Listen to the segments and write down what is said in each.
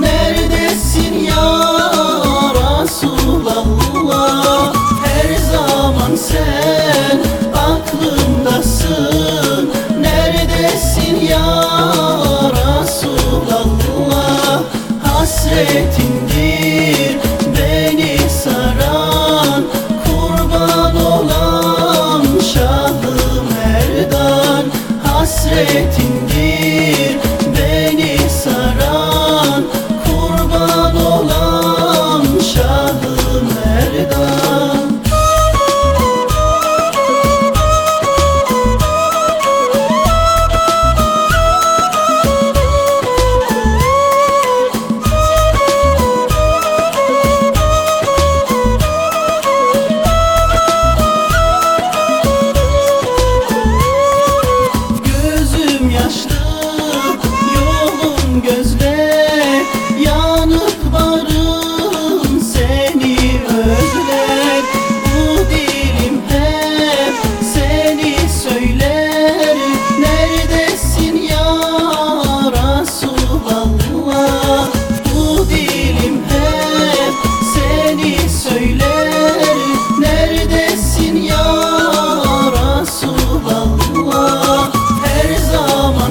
Neredesin ya Her zaman sen aklımdasın. Neredesin ya Resulallah Hasretin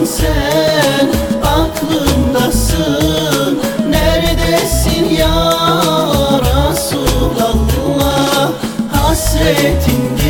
sen aklımdasın. Neredesin ya Resulallah? Hasretindir